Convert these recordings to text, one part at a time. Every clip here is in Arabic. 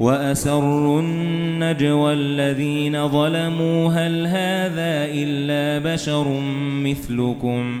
وأسروا النجوى الذين ظلموا هل هذا إلا بشر مثلكم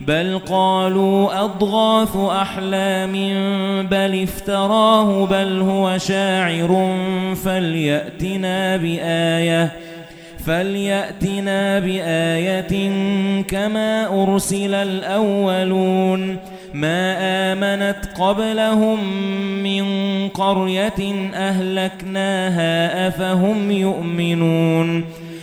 بل قالوا أضغاث أحلام بل افتراه بل هو شاعر فليأتنا بآية فليأتنا بآية كما أرسل الأولون ما آمنت قبلهم من قرية أهلكناها أفهم يؤمنون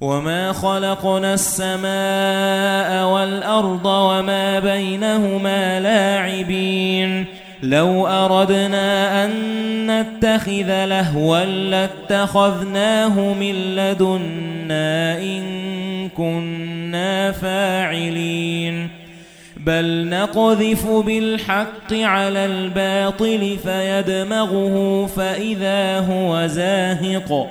وَمَا خَلَقْنَا السَّمَاءَ وَالْأَرْضَ وَمَا بَيْنَهُمَا لَاعِبِينَ لَوْ أَرَدْنَا أَن نَّتَّخِذَ لَهْوًا لَّاتَّخَذْنَاهُ مِن لَّدُنَّا إِن كُنَّا فَاعِلِينَ بَلْ نَقْذِفُ بِالْحَقِّ عَلَى الْبَاطِلِ فَيَدْمَغُهُ فَإِذَا هُوَ زَاهِقٌ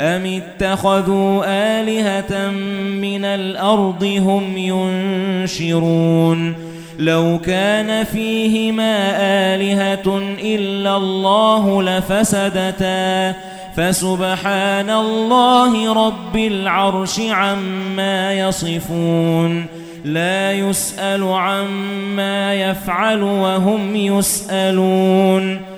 أَمِ اتَّخَذُوا آلِهَةً مِنَ الْأَرْضِ هُمْ يُنْشِرُونَ لَوْ كَانَ فِيهِمَا آلِهَةٌ إِلَّا اللَّهُ لَفَسَدَتَا فَسُبْحَانَ اللَّهِ رَبِّ الْعَرْشِ عَمَّا يَصِفُونَ لَا يُسْأَلُ عَمَّا يَفْعَلُ وَهُمْ يُسْأَلُونَ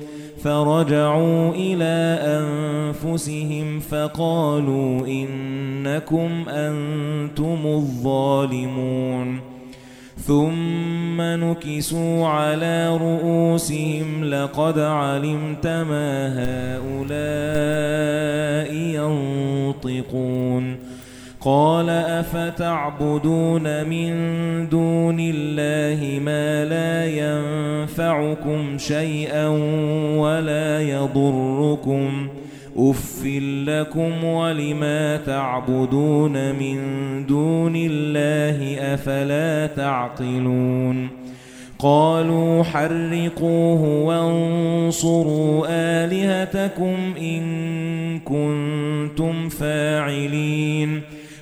فَرَجَعُوا إِلَى أَنفُسِهِمْ فَقَالُوا إِنَّكُمْ أَنْتُمُ الظَّالِمُونَ. ثُمَّ نُكِسُوا عَلَى رُؤُوسِهِمْ لَقَدْ عَلِمْتَ مَا هَؤُلَاءِ يَنطِقُونَ. قَالَ أَفَتَعْبُدُونَ مِن دُونِ اللَّهِ مَا لَا يَنفَعُكُمْ شَيْئًا وَلَا يَضُرُّكُمْ أُفٍّ لَّكُمْ وَلِمَا تَعْبُدُونَ مِن دُونِ اللَّهِ أَفَلَا تَعْقِلُونَ قَالُوا حَرِّقُوهُ وَانصُرُوا آلِهَتَكُمْ إِن كُنتُمْ فَاعِلِينَ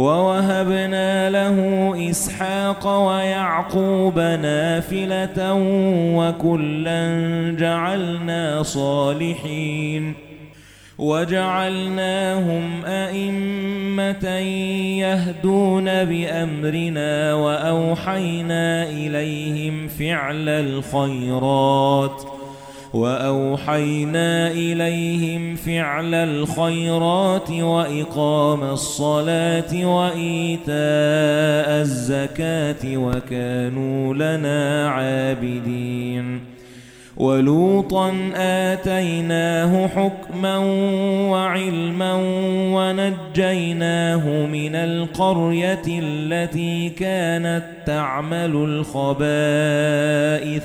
وَوَهَبْنَا لَهُ إِسْحَاقَ وَيَعْقُوبَ نَافِلَةً وَكُلًّا جَعَلْنَا صَالِحِينَ وَجَعَلْنَاهُمْ أَئِمَّةً يَهْدُونَ بِأَمْرِنَا وَأَوْحَيْنَا إِلَيْهِمْ فِعْلَ الْخَيْرَاتِ وَأَوْحَيْنَا إِلَيْهِمْ فِعْلَ الْخَيْرَاتِ وَإِقَامَ الصَّلَاةِ وَإِيتَاءَ الزَّكَاةِ وَكَانُوا لَنَا عَابِدِينَ. وَلُوطًا آتَيْنَاهُ حُكْمًا وَعِلْمًا وَنَجَّيْنَاهُ مِنَ الْقَرْيَةِ الَّتِي كَانَتْ تَعْمَلُ الْخَبَائِثَ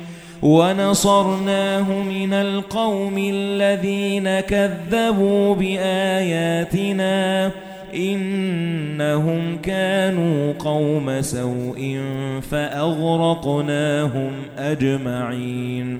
وَنَصَرْنَاهُ مِنَ الْقَوْمِ الَّذِينَ كَذَّبُوا بِآيَاتِنَا إِنَّهُمْ كَانُوا قَوْمَ سَوْءٍ فَأَغْرَقْنَاهُمْ أَجْمَعِينَ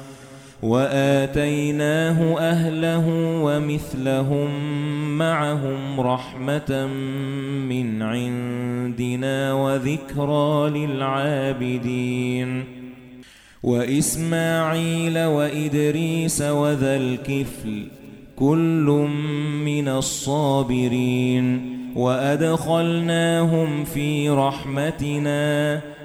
وَآتَيْنَاهُ أَهْلَهُ وَمِثْلَهُم مَّعَهُمْ رَحْمَةً مِنْ عِندِنَا وَذِكْرَى لِلْعَابِدِينَ. وَإِسْمَاعِيلَ وَإِدْرِيسَ وَذَا الْكِفْلِ كُلٌّ مِنَ الصَّابِرِينَ. وَأَدْخَلْنَاهُمْ فِي رَحْمَتِنَا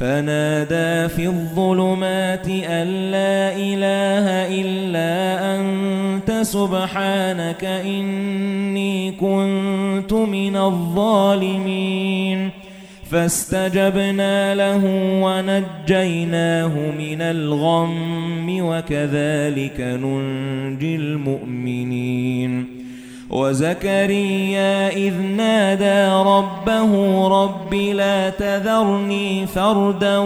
فَنَادَىٰ فِي الظُّلُمَاتِ أَن لَّا إِلَٰهَ إِلَّا أَنتَ سُبْحَانَكَ إِنِّي كُنتُ مِنَ الظَّالِمِينَ. فَاسْتَجَبْنَا لَهُ وَنَجَّيْنَاهُ مِنَ الْغَمِّ وَكَذَلِكَ نُنْجِي الْمُؤْمِنِينَ. وَزَكَرِيَّا إِذْ نَادَى رَبَّهُ رَبِّ لَا تَذَرْنِي فَرْدًا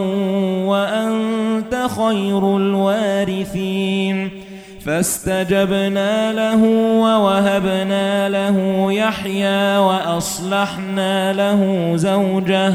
وَأَنْتَ خَيْرُ الْوَارِثِينَ. فَاسْتَجَبْنَا لَهُ وَوَهَبْنَا لَهُ يَحْيَى وَأَصْلَحْنَا لَهُ زَوْجَهُ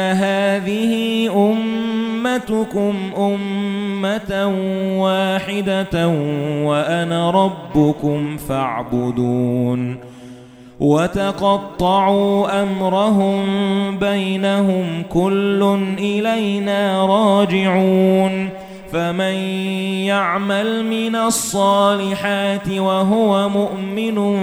هَذِهِ أُمَّتُكُمْ أُمَّةً وَاحِدَةً وَأَنَا رَبُّكُمْ فَاعْبُدُونِ وَتَقَطَّعُوا أَمْرَهُم بَيْنَهُمْ كُلٌّ إِلَيْنَا رَاجِعُونَ فَمَن يَعْمَلْ مِنَ الصَّالِحَاتِ وَهُوَ مُؤْمِنٌ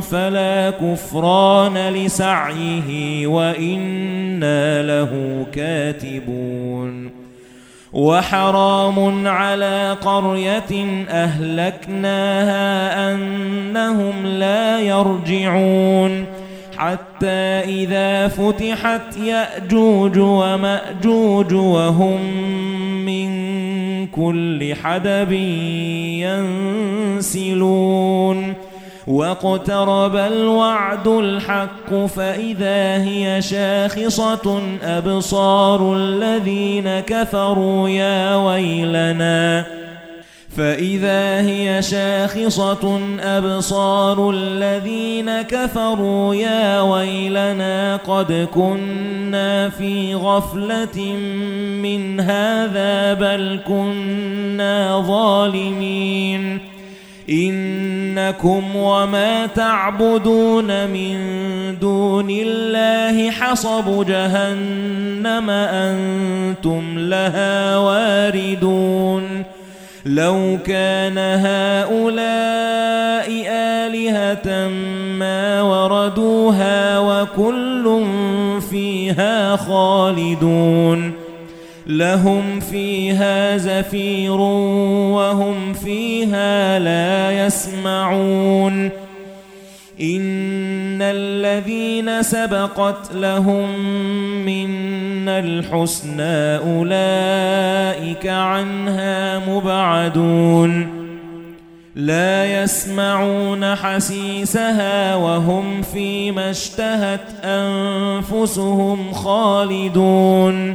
فَلَا كُفْرَانَ لِسَعْيِهِ وَإِنَّا لَهُ كَاتِبُونَ. وَحَرَامٌ عَلَى قَرْيَةٍ أَهْلَكْنَاهَا أَنَّهُمْ لَا يَرْجِعُونَ. حَتَّى إِذَا فُتِحَتْ يَأْجُوجُ وَمَأْجُوجُ وَهُمْ مِنْ كُلِّ حَدَبٍ يَنسِلُونَ. وَاقْتَرَبَ الْوَعْدُ الْحَقُّ فَإِذَا هِيَ شَاخِصَةٌ أَبْصَارُ الَّذِينَ كَفَرُوا يَا وَيْلَنَا. فَإِذَا هِيَ شَاخِصَةٌ أَبْصَارُ الَّذِينَ كَفَرُوا يَا وَيْلَنَا قَدْ كُنَّا فِي غَفْلَةٍ مِنْ هَذَا بَلْ كُنَّا ظَالِمِينَ. إِنَّكُمْ وَمَا تَعْبُدُونَ مِن دُونِ اللَّهِ حَصَبُ جَهَنَّمَ أَنتُمْ لَهَا وَارِدُونَ. لَوْ كَانَ هَؤُلَاءِ آلِهَةً مَا وَرَدُوهَا وَكُلٌّ فِيهَا خَالِدُونَ لَهُمْ فِيهَا زَفِيرٌ وَهُمْ فِيهَا لَا يَسْمَعُونَ إِنَّ الَّذِينَ سَبَقَتْ لَهُم مِّنَّا الْحُسْنَى أُولَئِكَ عَنْهَا مُبْعَدُونَ. لا يسمعون حسيسها وهم فيما اشتهت أنفسهم خالدون.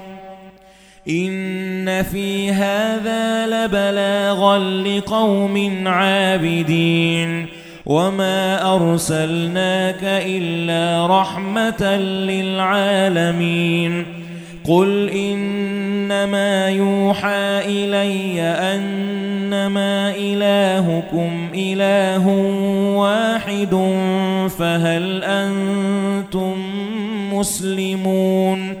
إِنَّ فِي هَذَا لَبَلَاغًا لِقَوْمٍ عَابِدِينَ وَمَا أَرْسَلْنَاكَ إِلَّا رَحْمَةً لِلْعَالَمِينَ قُلْ إِنَّمَا يُوحَى إِلَيَّ أَنَّمَا إِلَٰهُكُمْ إِلَٰهٌ وَاحِدٌ فَهَلْ أَنتُم مُّسْلِمُونَ